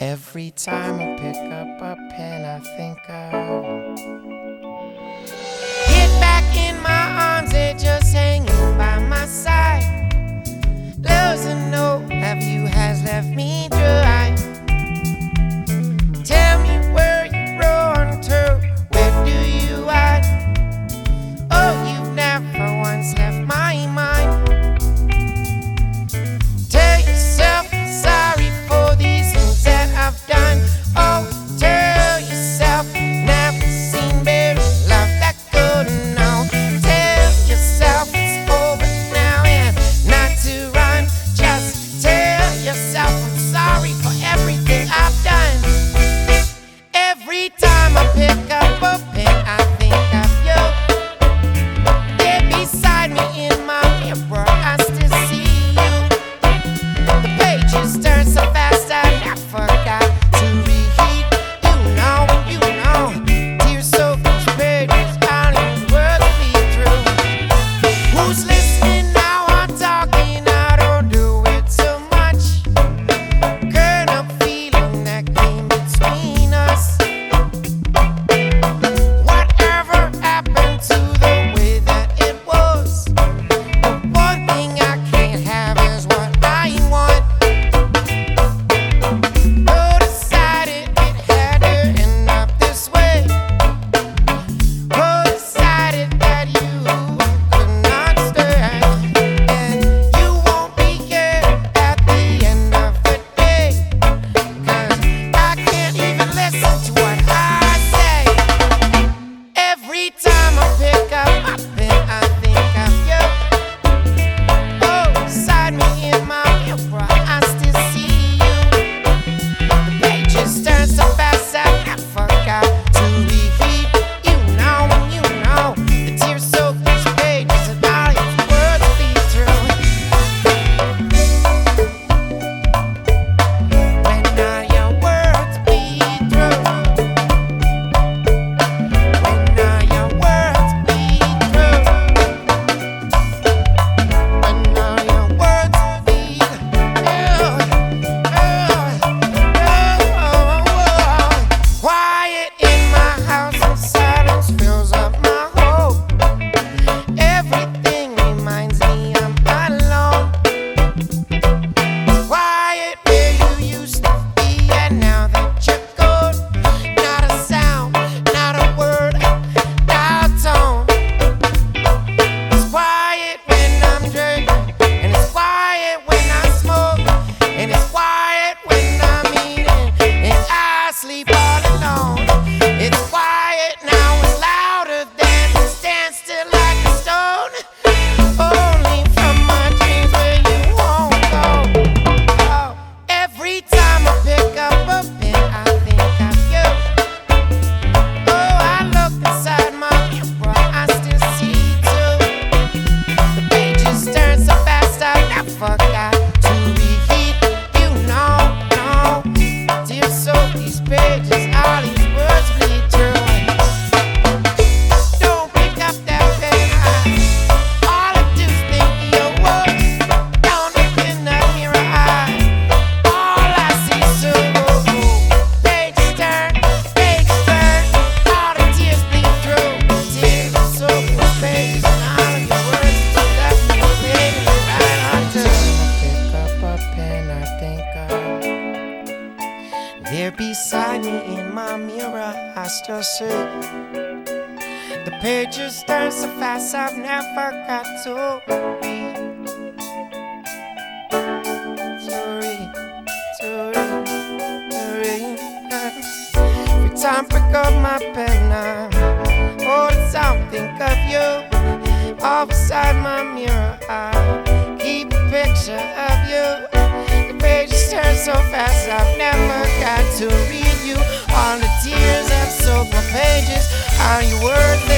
Every time I pick up a pen, I think of. Get back in my arms, it just hangs. There beside me in my mirror, I still see the pages turn so fast I've never got to read. To read, to read, to read. Every time I pick up my pen, I hold it time think of you. All beside my mirror, I keep a picture of you. The pages turn so fast I've never. worth it.